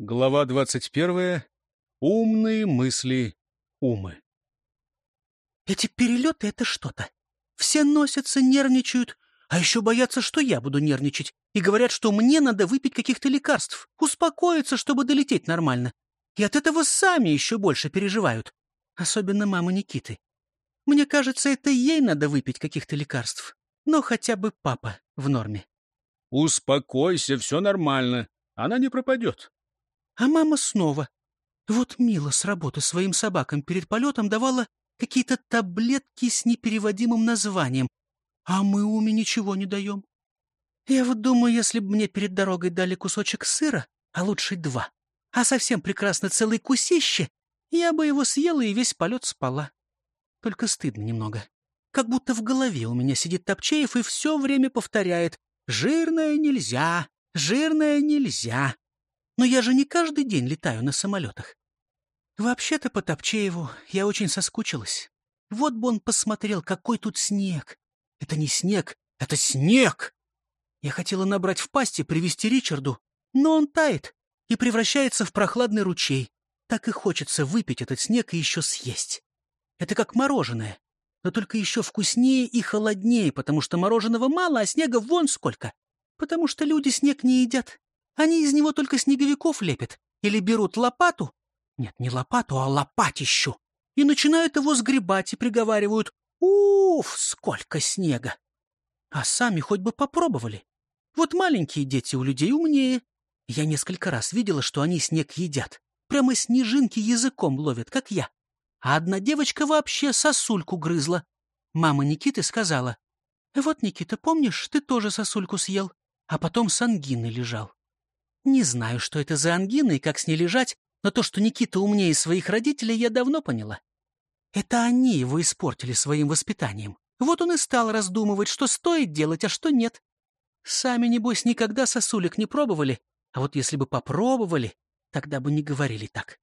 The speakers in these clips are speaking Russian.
Глава двадцать первая. Умные мысли умы. Эти перелеты — это что-то. Все носятся, нервничают, а еще боятся, что я буду нервничать, и говорят, что мне надо выпить каких-то лекарств, успокоиться, чтобы долететь нормально. И от этого сами еще больше переживают. Особенно мама Никиты. Мне кажется, это ей надо выпить каких-то лекарств. Но хотя бы папа в норме. Успокойся, все нормально. Она не пропадет. А мама снова. Вот Мила с работы своим собакам перед полетом давала какие-то таблетки с непереводимым названием, а мы уме ничего не даем. Я вот думаю, если бы мне перед дорогой дали кусочек сыра, а лучше два, а совсем прекрасно целый кусище, я бы его съела и весь полет спала. Только стыдно немного. Как будто в голове у меня сидит Топчеев и все время повторяет «Жирное нельзя, жирное нельзя». Но я же не каждый день летаю на самолетах. Вообще-то по Топчееву я очень соскучилась. Вот бы он посмотрел, какой тут снег. Это не снег, это снег! Я хотела набрать в пасти, привезти Ричарду, но он тает и превращается в прохладный ручей. Так и хочется выпить этот снег и еще съесть. Это как мороженое, но только еще вкуснее и холоднее, потому что мороженого мало, а снега вон сколько. Потому что люди снег не едят. Они из него только снеговиков лепят. Или берут лопату. Нет, не лопату, а лопатищу. И начинают его сгребать и приговаривают «Уф, сколько снега!» А сами хоть бы попробовали. Вот маленькие дети у людей умнее. Я несколько раз видела, что они снег едят. Прямо снежинки языком ловят, как я. А одна девочка вообще сосульку грызла. Мама Никиты сказала, «Вот, Никита, помнишь, ты тоже сосульку съел, а потом с ангиной лежал». Не знаю, что это за ангина и как с ней лежать, но то, что Никита умнее своих родителей, я давно поняла. Это они его испортили своим воспитанием. Вот он и стал раздумывать, что стоит делать, а что нет. Сами, небось, никогда сосулек не пробовали, а вот если бы попробовали, тогда бы не говорили так.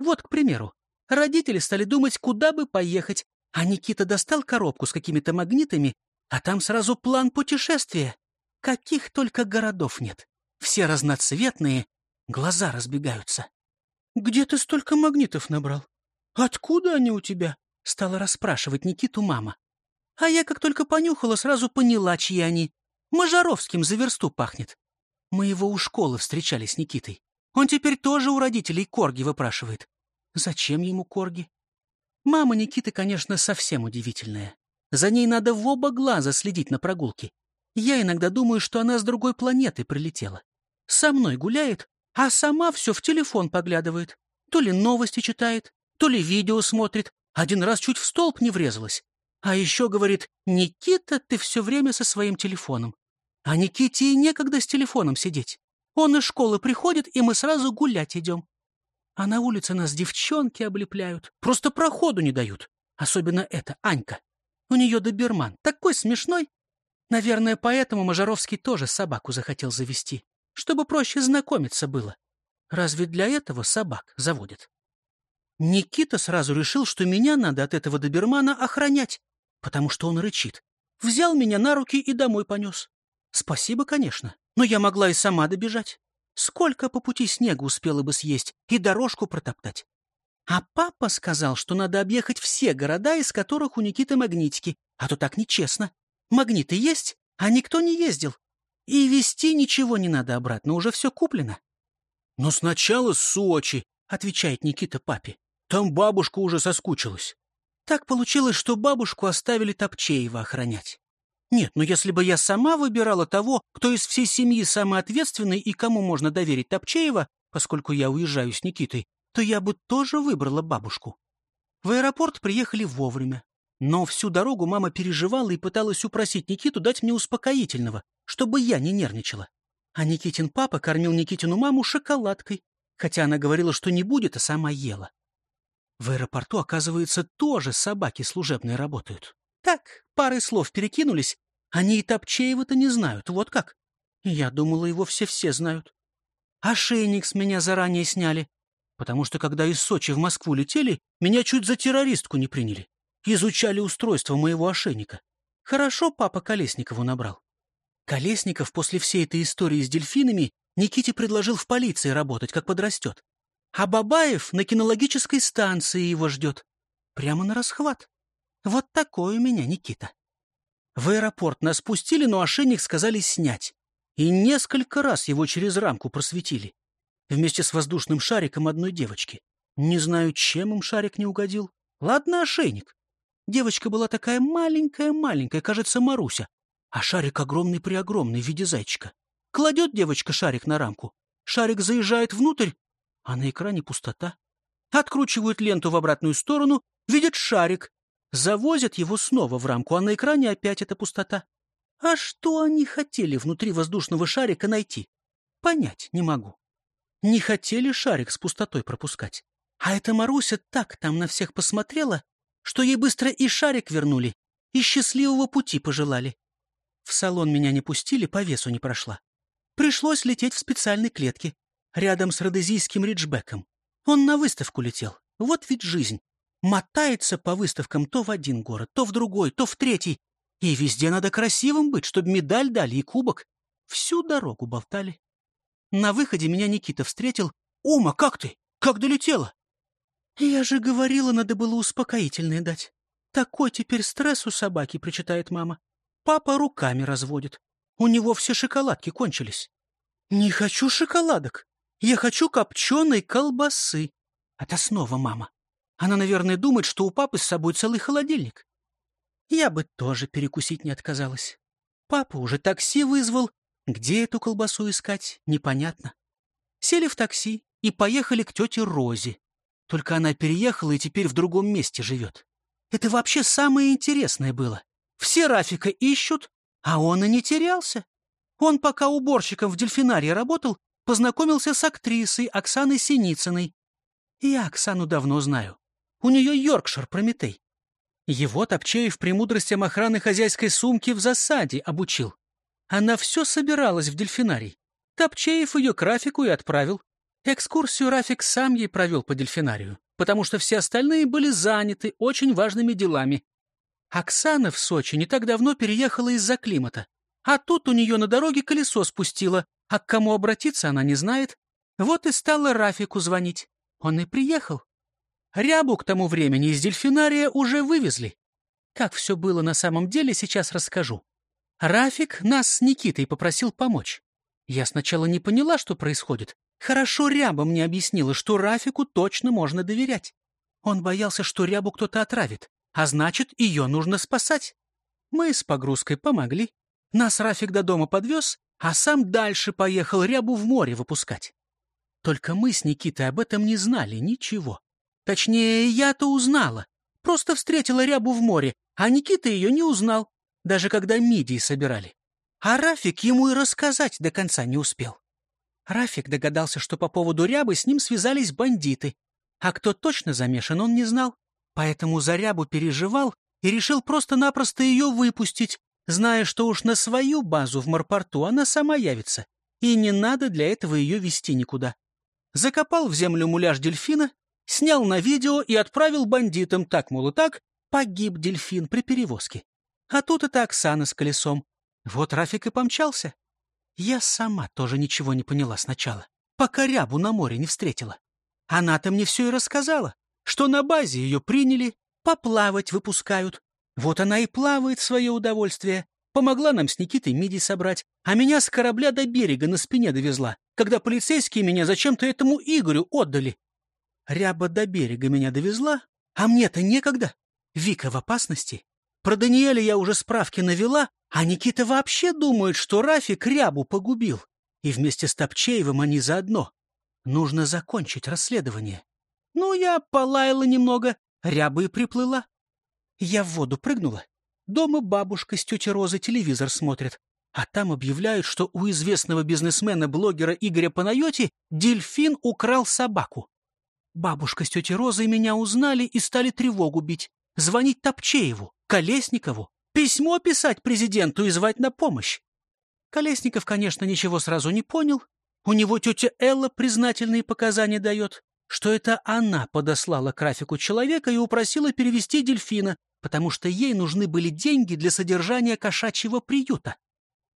Вот, к примеру, родители стали думать, куда бы поехать, а Никита достал коробку с какими-то магнитами, а там сразу план путешествия. Каких только городов нет. Все разноцветные, глаза разбегаются. «Где ты столько магнитов набрал? Откуда они у тебя?» — стала расспрашивать Никиту мама. А я, как только понюхала, сразу поняла, чьи они. Мажаровским за версту пахнет. Мы его у школы встречали с Никитой. Он теперь тоже у родителей корги выпрашивает. Зачем ему корги? Мама Никиты, конечно, совсем удивительная. За ней надо в оба глаза следить на прогулке. Я иногда думаю, что она с другой планеты прилетела. Со мной гуляет, а сама все в телефон поглядывает. То ли новости читает, то ли видео смотрит. Один раз чуть в столб не врезалась. А еще говорит, «Никита, ты все время со своим телефоном». А Никите и некогда с телефоном сидеть. Он из школы приходит, и мы сразу гулять идем. А на улице нас девчонки облепляют, просто проходу не дают. Особенно эта Анька. У нее доберман, такой смешной. Наверное, поэтому Мажаровский тоже собаку захотел завести, чтобы проще знакомиться было. Разве для этого собак заводят? Никита сразу решил, что меня надо от этого добермана охранять, потому что он рычит. Взял меня на руки и домой понес. Спасибо, конечно, но я могла и сама добежать. Сколько по пути снега успела бы съесть и дорожку протоптать. А папа сказал, что надо объехать все города, из которых у Никиты магнитики, а то так нечестно. Магниты есть, а никто не ездил. И везти ничего не надо обратно, уже все куплено. — Но сначала Сочи, — отвечает Никита папе. — Там бабушка уже соскучилась. Так получилось, что бабушку оставили Топчеева охранять. Нет, но если бы я сама выбирала того, кто из всей семьи самый ответственный и кому можно доверить Топчеева, поскольку я уезжаю с Никитой, то я бы тоже выбрала бабушку. В аэропорт приехали вовремя. Но всю дорогу мама переживала и пыталась упросить Никиту дать мне успокоительного, чтобы я не нервничала. А Никитин папа кормил Никитину маму шоколадкой, хотя она говорила, что не будет, а сама ела. В аэропорту, оказывается, тоже собаки служебные работают. Так, парой слов перекинулись, они и Топчеева-то не знают, вот как. Я думала, его все-все знают. Ошейник с меня заранее сняли, потому что, когда из Сочи в Москву летели, меня чуть за террористку не приняли. Изучали устройство моего ошейника. Хорошо папа Колесникову набрал. Колесников после всей этой истории с дельфинами Никите предложил в полиции работать, как подрастет. А Бабаев на кинологической станции его ждет. Прямо на расхват. Вот такой у меня Никита. В аэропорт нас пустили, но ошейник сказали снять. И несколько раз его через рамку просветили. Вместе с воздушным шариком одной девочки. Не знаю, чем им шарик не угодил. Ладно, ошейник. Девочка была такая маленькая-маленькая, кажется, Маруся. А шарик огромный-преогромный в виде зайчика. Кладет девочка шарик на рамку. Шарик заезжает внутрь, а на экране пустота. Откручивают ленту в обратную сторону, видят шарик. Завозят его снова в рамку, а на экране опять эта пустота. А что они хотели внутри воздушного шарика найти? Понять не могу. Не хотели шарик с пустотой пропускать. А эта Маруся так там на всех посмотрела, что ей быстро и шарик вернули, и счастливого пути пожелали. В салон меня не пустили, по весу не прошла. Пришлось лететь в специальной клетке, рядом с родезийским риджбеком. Он на выставку летел. Вот ведь жизнь. Мотается по выставкам то в один город, то в другой, то в третий. И везде надо красивым быть, чтобы медаль дали и кубок. Всю дорогу болтали. На выходе меня Никита встретил. «Ума, как ты? Как долетела?» «Я же говорила, надо было успокоительное дать. Такой теперь стресс у собаки», — прочитает мама. «Папа руками разводит. У него все шоколадки кончились». «Не хочу шоколадок. Я хочу копченой колбасы». Это снова мама. Она, наверное, думает, что у папы с собой целый холодильник. Я бы тоже перекусить не отказалась. Папа уже такси вызвал. Где эту колбасу искать, непонятно. Сели в такси и поехали к тете Розе. Только она переехала и теперь в другом месте живет. Это вообще самое интересное было. Все Рафика ищут, а он и не терялся. Он пока уборщиком в дельфинарии работал, познакомился с актрисой Оксаной Синицыной. Я Оксану давно знаю. У нее Йоркшир Прометей. Его Топчеев премудростям охраны хозяйской сумки в засаде обучил. Она все собиралась в дельфинарий. Топчеев ее к Рафику и отправил. Экскурсию Рафик сам ей провел по дельфинарию, потому что все остальные были заняты очень важными делами. Оксана в Сочи не так давно переехала из-за климата. А тут у нее на дороге колесо спустило, а к кому обратиться она не знает. Вот и стала Рафику звонить. Он и приехал. Рябу к тому времени из дельфинария уже вывезли. Как все было на самом деле, сейчас расскажу. Рафик нас с Никитой попросил помочь. Я сначала не поняла, что происходит. Хорошо Ряба мне объяснила, что Рафику точно можно доверять. Он боялся, что Рябу кто-то отравит, а значит, ее нужно спасать. Мы с погрузкой помогли. Нас Рафик до дома подвез, а сам дальше поехал Рябу в море выпускать. Только мы с Никитой об этом не знали ничего. Точнее, я-то узнала. Просто встретила рябу в море, а Никита ее не узнал, даже когда мидии собирали. А Рафик ему и рассказать до конца не успел. Рафик догадался, что по поводу рябы с ним связались бандиты. А кто точно замешан, он не знал. Поэтому за рябу переживал и решил просто-напросто ее выпустить, зная, что уж на свою базу в морпорту она сама явится, и не надо для этого ее вести никуда. Закопал в землю муляж дельфина Снял на видео и отправил бандитам так, мол, и так, погиб дельфин при перевозке. А тут это Оксана с колесом. Вот Рафик и помчался. Я сама тоже ничего не поняла сначала, пока рябу на море не встретила. Она-то мне все и рассказала, что на базе ее приняли, поплавать выпускают. Вот она и плавает в свое удовольствие. Помогла нам с Никитой миди собрать, а меня с корабля до берега на спине довезла, когда полицейские меня зачем-то этому Игорю отдали. Ряба до берега меня довезла, а мне-то некогда. Вика в опасности. Про Даниэля я уже справки навела, а Никита вообще думает, что Рафик Рябу погубил. И вместе с Топчеевым они заодно. Нужно закончить расследование. Ну, я полаяла немного, Ряба и приплыла. Я в воду прыгнула. Дома бабушка с тетей Розой телевизор смотрит. А там объявляют, что у известного бизнесмена-блогера Игоря Панайоти дельфин украл собаку. Бабушка с тетей Розой меня узнали и стали тревогу бить. Звонить Топчееву, Колесникову, письмо писать президенту и звать на помощь. Колесников, конечно, ничего сразу не понял. У него тетя Элла признательные показания дает, что это она подослала к Рафику человека и упросила перевести дельфина, потому что ей нужны были деньги для содержания кошачьего приюта.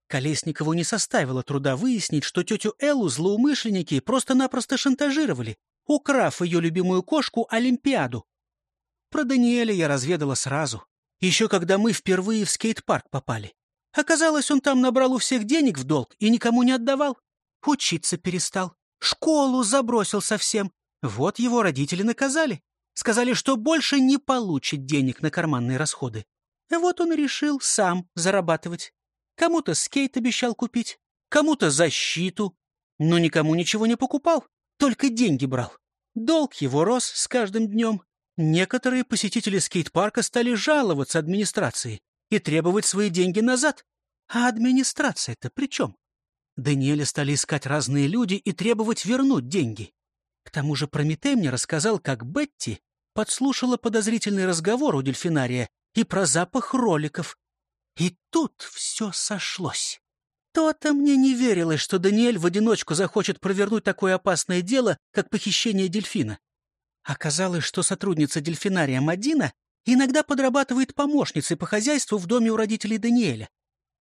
Колесникову не составило труда выяснить, что тетю Эллу злоумышленники просто-напросто шантажировали, украв ее любимую кошку Олимпиаду. Про Даниэля я разведала сразу, еще когда мы впервые в скейт-парк попали. Оказалось, он там набрал у всех денег в долг и никому не отдавал. Учиться перестал, школу забросил совсем. Вот его родители наказали. Сказали, что больше не получит денег на карманные расходы. Вот он решил сам зарабатывать. Кому-то скейт обещал купить, кому-то защиту, но никому ничего не покупал, только деньги брал. Долг его рос с каждым днем. Некоторые посетители скейт-парка стали жаловаться администрации и требовать свои деньги назад. А администрация-то при чем? Даниэля стали искать разные люди и требовать вернуть деньги. К тому же Прометей мне рассказал, как Бетти подслушала подозрительный разговор у дельфинария и про запах роликов, и тут все сошлось. То-то мне не верилось, что Даниэль в одиночку захочет провернуть такое опасное дело, как похищение дельфина. Оказалось, что сотрудница дельфинария Мадина иногда подрабатывает помощницей по хозяйству в доме у родителей Даниэля.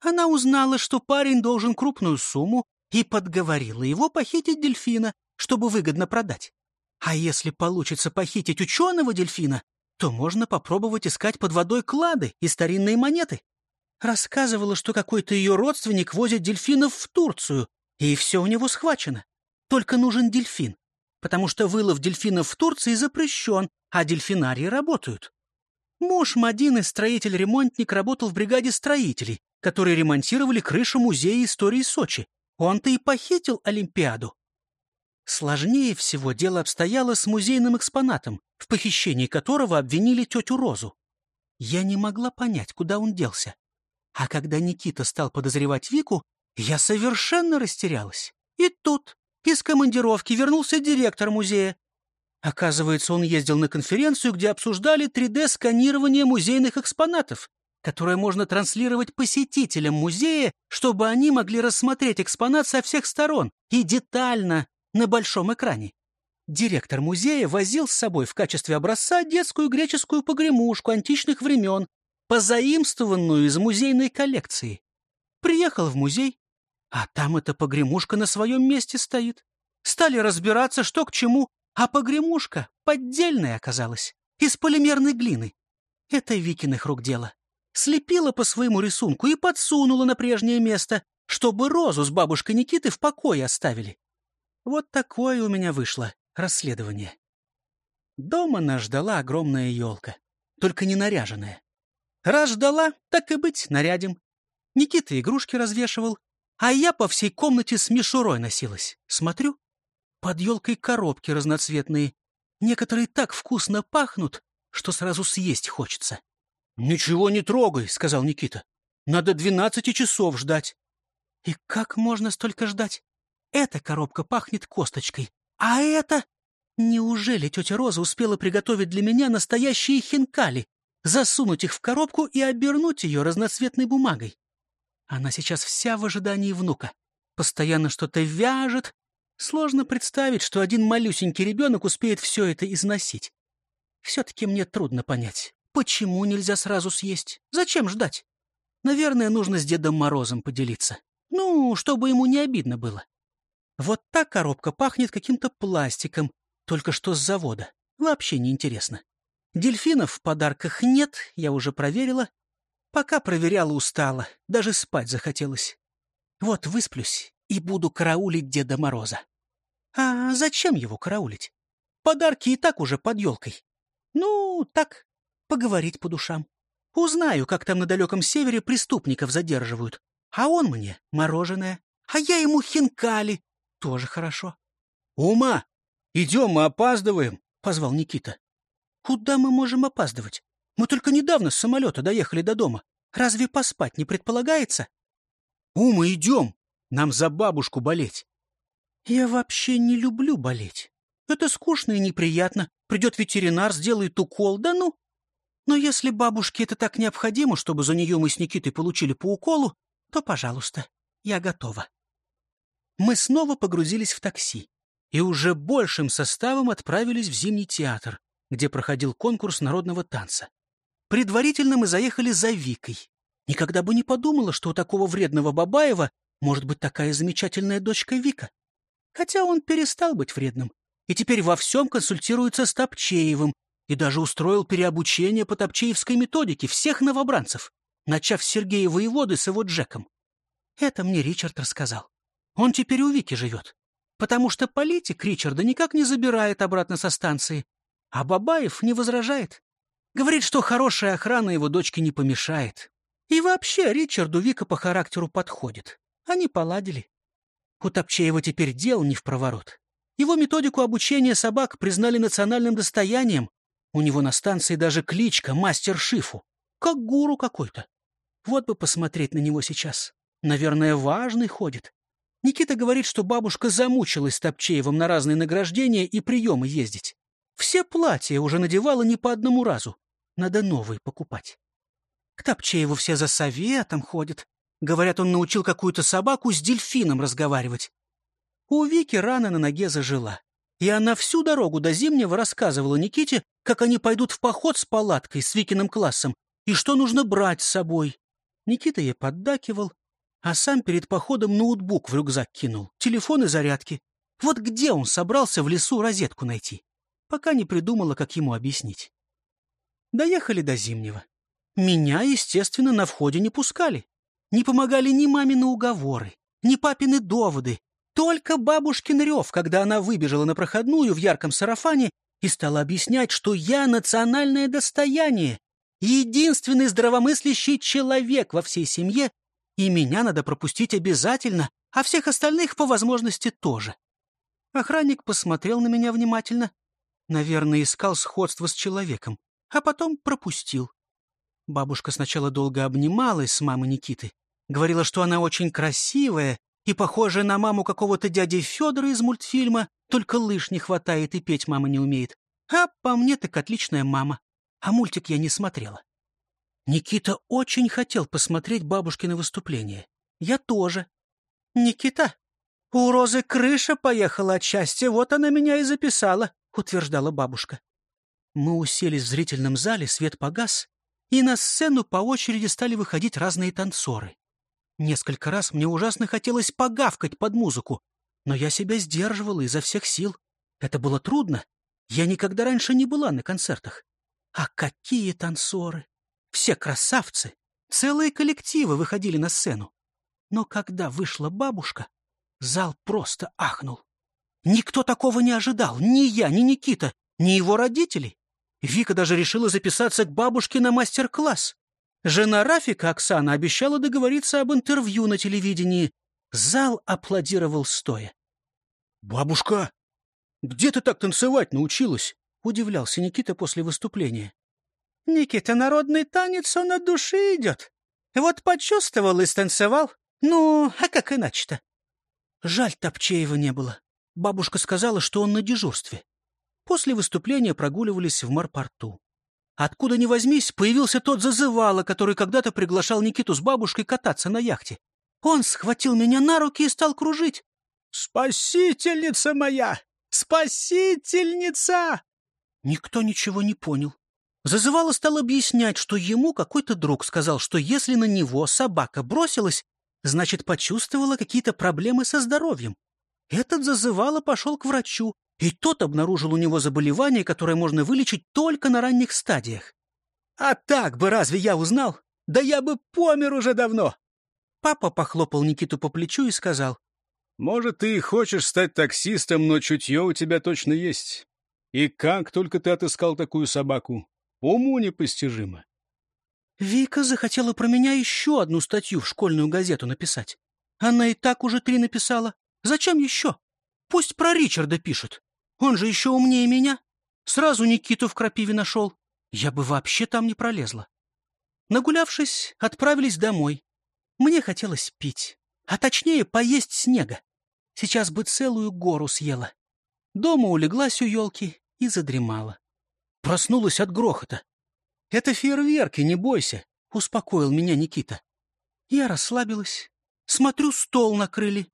Она узнала, что парень должен крупную сумму, и подговорила его похитить дельфина, чтобы выгодно продать. А если получится похитить ученого дельфина, то можно попробовать искать под водой клады и старинные монеты. Рассказывала, что какой-то ее родственник возит дельфинов в Турцию, и все у него схвачено. Только нужен дельфин, потому что вылов дельфинов в Турции запрещен, а дельфинарии работают. Муж Мадины, строитель-ремонтник, работал в бригаде строителей, которые ремонтировали крышу Музея истории Сочи. Он-то и похитил Олимпиаду. Сложнее всего дело обстояло с музейным экспонатом, в похищении которого обвинили тетю Розу. Я не могла понять, куда он делся. А когда Никита стал подозревать Вику, я совершенно растерялась. И тут из командировки вернулся директор музея. Оказывается, он ездил на конференцию, где обсуждали 3D-сканирование музейных экспонатов, которое можно транслировать посетителям музея, чтобы они могли рассмотреть экспонат со всех сторон и детально на большом экране. Директор музея возил с собой в качестве образца детскую греческую погремушку античных времен, позаимствованную из музейной коллекции. Приехал в музей, а там эта погремушка на своем месте стоит. Стали разбираться, что к чему, а погремушка поддельная оказалась, из полимерной глины. Это Викиных рук дело. Слепила по своему рисунку и подсунула на прежнее место, чтобы розу с бабушкой Никиты в покое оставили. Вот такое у меня вышло расследование. Дома нас ждала огромная елка, только не наряженная. Раз ждала, так и быть, нарядим. Никита игрушки развешивал, а я по всей комнате с мишурой носилась. Смотрю, под елкой коробки разноцветные. Некоторые так вкусно пахнут, что сразу съесть хочется. — Ничего не трогай, — сказал Никита. — Надо двенадцати часов ждать. — И как можно столько ждать? Эта коробка пахнет косточкой, а это... Неужели тетя Роза успела приготовить для меня настоящие хинкали? засунуть их в коробку и обернуть ее разноцветной бумагой. Она сейчас вся в ожидании внука. Постоянно что-то вяжет. Сложно представить, что один малюсенький ребенок успеет все это износить. Все-таки мне трудно понять, почему нельзя сразу съесть? Зачем ждать? Наверное, нужно с Дедом Морозом поделиться. Ну, чтобы ему не обидно было. Вот та коробка пахнет каким-то пластиком, только что с завода. Вообще неинтересно. Дельфинов в подарках нет, я уже проверила. Пока проверяла, устала, даже спать захотелось. Вот высплюсь и буду караулить Деда Мороза. А зачем его караулить? Подарки и так уже под елкой. Ну, так, поговорить по душам. Узнаю, как там на далеком севере преступников задерживают. А он мне мороженое, а я ему хинкали. Тоже хорошо. — Ума, идем, мы опаздываем, — позвал Никита. Куда мы можем опаздывать? Мы только недавно с самолета доехали до дома. Разве поспать не предполагается? Ума, идем. Нам за бабушку болеть. Я вообще не люблю болеть. Это скучно и неприятно. Придет ветеринар, сделает укол, да ну. Но если бабушке это так необходимо, чтобы за нее мы с Никитой получили по уколу, то, пожалуйста, я готова. Мы снова погрузились в такси и уже большим составом отправились в Зимний театр где проходил конкурс народного танца. Предварительно мы заехали за Викой. Никогда бы не подумала, что у такого вредного Бабаева может быть такая замечательная дочка Вика. Хотя он перестал быть вредным и теперь во всем консультируется с Топчеевым и даже устроил переобучение по Топчеевской методике всех новобранцев, начав с Сергея Воеводы с его Джеком. Это мне Ричард рассказал. Он теперь у Вики живет, потому что политик Ричарда никак не забирает обратно со станции, а Бабаев не возражает. Говорит, что хорошая охрана его дочке не помешает. И вообще Ричарду Вика по характеру подходит. Они поладили. У Топчеева теперь дел не в проворот. Его методику обучения собак признали национальным достоянием. У него на станции даже кличка «Мастер Шифу». Как гуру какой-то. Вот бы посмотреть на него сейчас. Наверное, важный ходит. Никита говорит, что бабушка замучилась с Топчеевым на разные награждения и приемы ездить. Все платья уже надевала не по одному разу. Надо новые покупать. К Топчееву все за советом ходят. Говорят, он научил какую-то собаку с дельфином разговаривать. У Вики рана на ноге зажила. И она всю дорогу до Зимнего рассказывала Никите, как они пойдут в поход с палаткой, с Викиным классом, и что нужно брать с собой. Никита ей поддакивал, а сам перед походом ноутбук в рюкзак кинул, телефон и зарядки. Вот где он собрался в лесу розетку найти? Пока не придумала, как ему объяснить. Доехали до Зимнего. Меня, естественно, на входе не пускали. Не помогали ни мамины уговоры, ни папины доводы, только бабушкин рев, когда она выбежала на проходную в ярком сарафане и стала объяснять, что я национальное достояние, единственный здравомыслящий человек во всей семье, и меня надо пропустить обязательно, а всех остальных по возможности тоже. Охранник посмотрел на меня внимательно. Наверное, искал сходство с человеком, а потом пропустил. Бабушка сначала долго обнималась с мамой Никиты, говорила, что она очень красивая и похожая на маму какого-то дяди Федора из мультфильма, только лыж не хватает и петь мама не умеет. А по мне так отличная мама. А мультик я не смотрела. Никита очень хотел посмотреть бабушкино выступление. Я тоже. «Никита, у Розы крыша поехала от счастья, вот она меня и записала», — утверждала бабушка. Мы уселись в зрительном зале, свет погас, и на сцену по очереди стали выходить разные танцоры. Несколько раз мне ужасно хотелось погавкать под музыку, но я себя сдерживала изо всех сил. Это было трудно. Я никогда раньше не была на концертах. А какие танцоры! Все красавцы! Целые коллективы выходили на сцену. Но когда вышла бабушка, зал просто ахнул. Никто такого не ожидал, ни я, ни Никита, ни его родители. Вика даже решила записаться к бабушке на мастер-класс. Жена Рафика, Оксана, обещала договориться об интервью на телевидении. Зал аплодировал стоя. «Бабушка, где ты так танцевать научилась?» — удивлялся Никита после выступления. «Никита, народный танец, он от души идет. Вот почувствовал и станцевал. Ну, а как иначе-то?» Жаль, Топчеева не было. Бабушка сказала, что он на дежурстве. После выступления прогуливались в морпорту. Откуда ни возьмись, появился тот зазывало, который когда-то приглашал Никиту с бабушкой кататься на яхте. Он схватил меня на руки и стал кружить. «Спасительница моя! Спасительница!» Никто ничего не понял. Зазывало стал объяснять, что ему какой-то друг сказал, что если на него собака бросилась, значит, почувствовала какие-то проблемы со здоровьем. Этот зазывало пошел к врачу, и тот обнаружил у него заболевание, которое можно вылечить только на ранних стадиях. А так бы разве я узнал? Да я бы помер уже давно. Папа похлопал Никиту по плечу и сказал. «Может, ты хочешь стать таксистом, но чутье у тебя точно есть. И как только ты отыскал такую собаку? Уму непостижимо». Вика захотела про меня еще одну статью в школьную газету написать. Она и так уже три написала. Зачем еще? Пусть про Ричарда пишет. Он же еще умнее меня. Сразу Никиту в крапиве нашел. Я бы вообще там не пролезла. Нагулявшись, отправились домой. Мне хотелось пить, а точнее поесть снега. Сейчас бы целую гору съела. Дома улеглась у елки и задремала. Проснулась от грохота. «Это фейерверки, не бойся», — успокоил меня Никита. Я расслабилась. Смотрю, стол накрыли.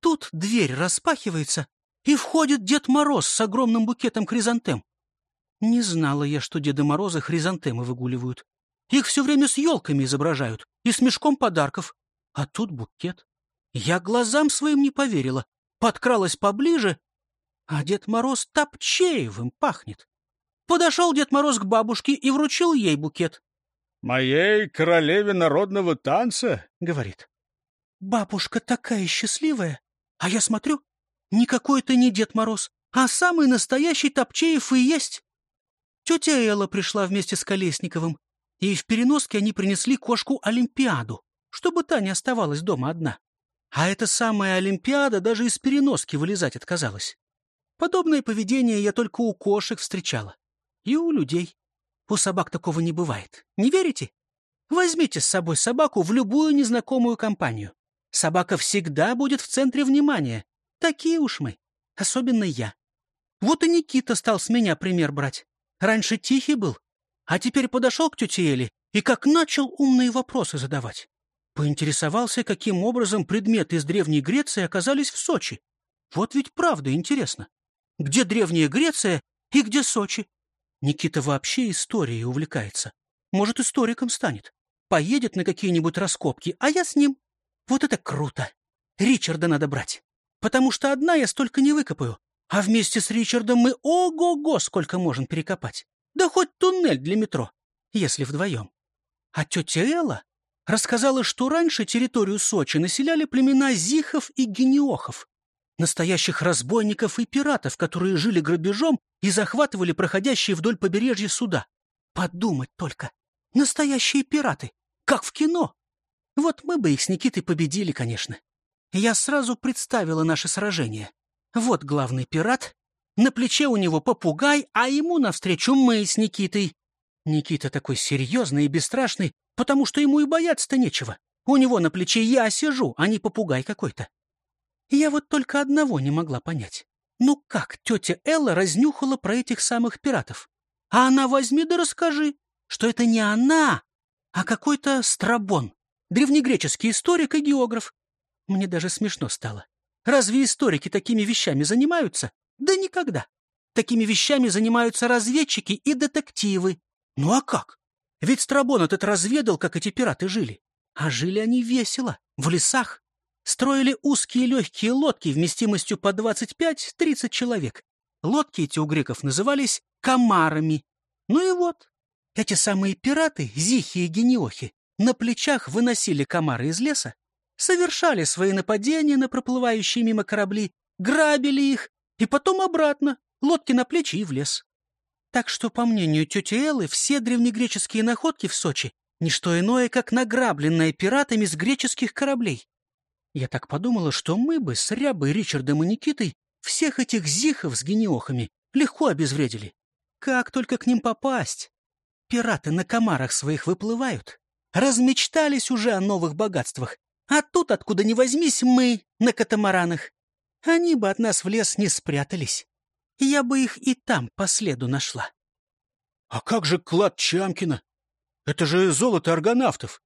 Тут дверь распахивается, и входит Дед Мороз с огромным букетом хризантем. Не знала я, что Деда Мороза хризантемы выгуливают. Их все время с елками изображают и с мешком подарков. А тут букет. Я глазам своим не поверила. Подкралась поближе, а Дед Мороз Топчеевым пахнет. Подошел Дед Мороз к бабушке и вручил ей букет. «Моей королеве народного танца?» — говорит. «Бабушка такая счастливая, а я смотрю, никакой это не Дед Мороз, а самый настоящий Топчеев и есть». Тетя Элла пришла вместе с Колесниковым, и в переноске они принесли кошку Олимпиаду, чтобы та не оставалась дома одна. А эта самая Олимпиада даже из переноски вылезать отказалась. Подобное поведение я только у кошек встречала. И у людей. У собак такого не бывает. Не верите? Возьмите с собой собаку в любую незнакомую компанию. Собака всегда будет в центре внимания. Такие уж мы. Особенно я. Вот и Никита стал с меня пример брать. Раньше тихий был, а теперь подошел к тете Эле и как начал умные вопросы задавать. Поинтересовался, каким образом предметы из Древней Греции оказались в Сочи. Вот ведь правда интересно. Где Древняя Греция и где Сочи? Никита вообще историей увлекается. Может, историком станет. Поедет на какие-нибудь раскопки, а я с ним. Вот это круто. Ричарда надо брать. Потому что одна я столько не выкопаю. А вместе с Ричардом мы ого-го сколько можем перекопать. Да хоть туннель для метро, если вдвоем. А тетя Элла рассказала, что раньше территорию Сочи населяли племена зихов и гениохов, настоящих разбойников и пиратов, которые жили грабежом и захватывали проходящие вдоль побережья суда. Подумать только, настоящие пираты, как в кино. Вот мы бы их с Никитой победили, конечно. Я сразу представила наше сражение. Вот главный пират, на плече у него попугай, а ему навстречу мы с Никитой. Никита такой серьезный и бесстрашный, потому что ему и бояться-то нечего. У него на плече я сижу, а не попугай какой-то. Я вот только одного не могла понять. Ну как тетя Элла разнюхала про этих самых пиратов? А она возьми да расскажи, что это не она, а какой-то Страбон, древнегреческий историк и географ. Мне даже смешно стало. Разве историки такими вещами занимаются? Да никогда. Такими вещами занимаются разведчики и детективы. Ну а как? Ведь Страбон этот разведал, как эти пираты жили. А жили они весело, в лесах. Строили узкие легкие лодки вместимостью по 25-30 человек. Лодки эти у греков назывались комарами. Ну и вот, эти самые пираты, зихи и гениохи, на плечах выносили комары из леса, совершали свои нападения на проплывающие мимо корабли, грабили их, и потом обратно, лодки на плечи и в лес. Так что, по мнению тети Эллы, все древнегреческие находки в Сочи — не что иное, как награбленные пиратами с греческих кораблей. Я так подумала, что мы бы с Рябой, Ричардом и Никитой всех этих зихов с гениохами легко обезвредили. Как только к ним попасть? Пираты на комарах своих выплывают. Размечтались уже о новых богатствах. А тут, откуда ни возьмись, мы на катамаранах. Они бы от нас в лес не спрятались. Я бы их и там по следу нашла. — А как же клад Чамкина? Это же золото аргонавтов.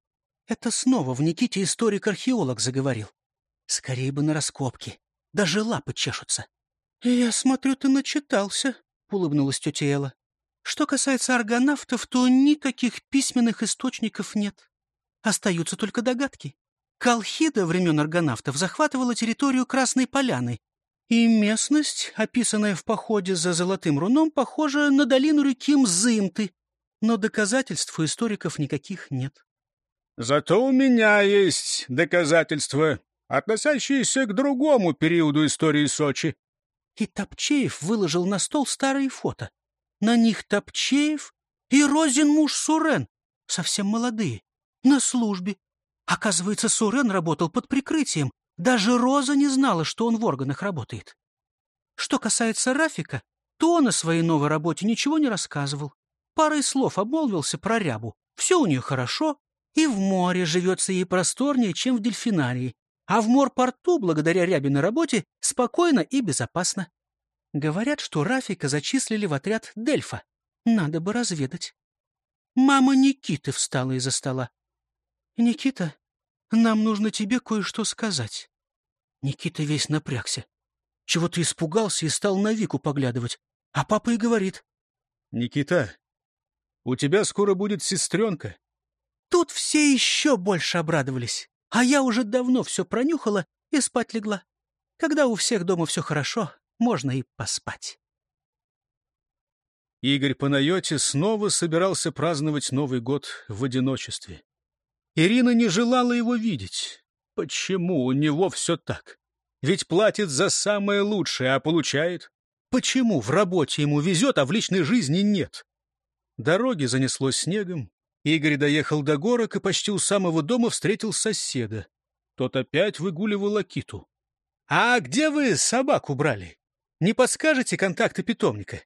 Это снова в Никите историк-археолог заговорил. Скорее бы на раскопки. Даже лапы чешутся. — Я смотрю, ты начитался, — улыбнулась тетя Элла. Что касается аргонавтов, то никаких письменных источников нет. Остаются только догадки. Колхида времен аргонавтов захватывала территорию Красной Поляны, и местность, описанная в походе за Золотым Руном, похожа на долину реки Мзымты, но доказательств у историков никаких нет. Зато у меня есть доказательства, относящиеся к другому периоду истории Сочи. И Топчеев выложил на стол старые фото. На них Топчеев и Розин муж Сурен, совсем молодые, на службе. Оказывается, Сурен работал под прикрытием. Даже Роза не знала, что он в органах работает. Что касается Рафика, то он о своей новой работе ничего не рассказывал. Парой слов обмолвился про рябу. Все у нее хорошо, и в море живется ей просторнее, чем в дельфинарии. А в морпорту, благодаря рябиной работе, спокойно и безопасно. Говорят, что Рафика зачислили в отряд Дельфа. Надо бы разведать. Мама Никиты встала из-за стола. «Никита, нам нужно тебе кое-что сказать». Никита весь напрягся. Чего-то испугался и стал на Вику поглядывать. А папа и говорит. «Никита, у тебя скоро будет сестренка. Тут все еще больше обрадовались. А я уже давно все пронюхала и спать легла. Когда у всех дома все хорошо, можно и поспать. Игорь Панайоти снова собирался праздновать Новый год в одиночестве. Ирина не желала его видеть. Почему у него все так? Ведь платит за самое лучшее, а получает? Почему в работе ему везет, а в личной жизни нет? Дороги занесло снегом. Игорь доехал до горок и почти у самого дома встретил соседа. Тот опять выгуливал Акиту. — А где вы собаку брали? Не подскажете контакты питомника?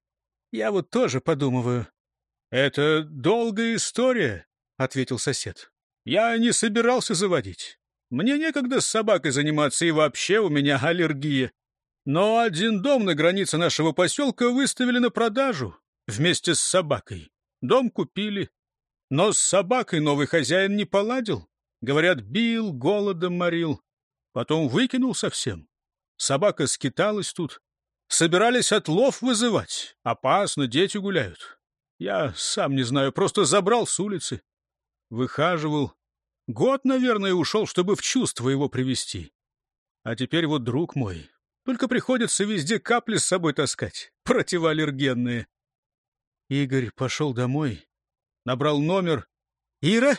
Я вот тоже подумываю. — Это долгая история, — ответил сосед. — Я не собирался заводить. Мне некогда с собакой заниматься, и вообще у меня аллергия. Но один дом на границе нашего поселка выставили на продажу вместе с собакой. Дом купили. Но с собакой новый хозяин не поладил. Говорят, бил, голодом морил. Потом выкинул совсем. Собака скиталась тут. Собирались отлов вызывать. Опасно, дети гуляют. Я сам не знаю, просто забрал с улицы. Выхаживал. Год, наверное, ушел, чтобы в чувство его привести. А теперь вот друг мой. Только приходится везде капли с собой таскать, противоаллергенные. Игорь пошел домой, набрал номер. «Ира,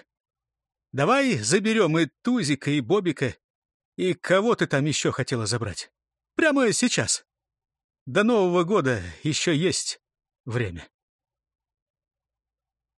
давай заберем и Тузика, и Бобика, и кого ты там еще хотела забрать. Прямо сейчас. До Нового года еще есть время».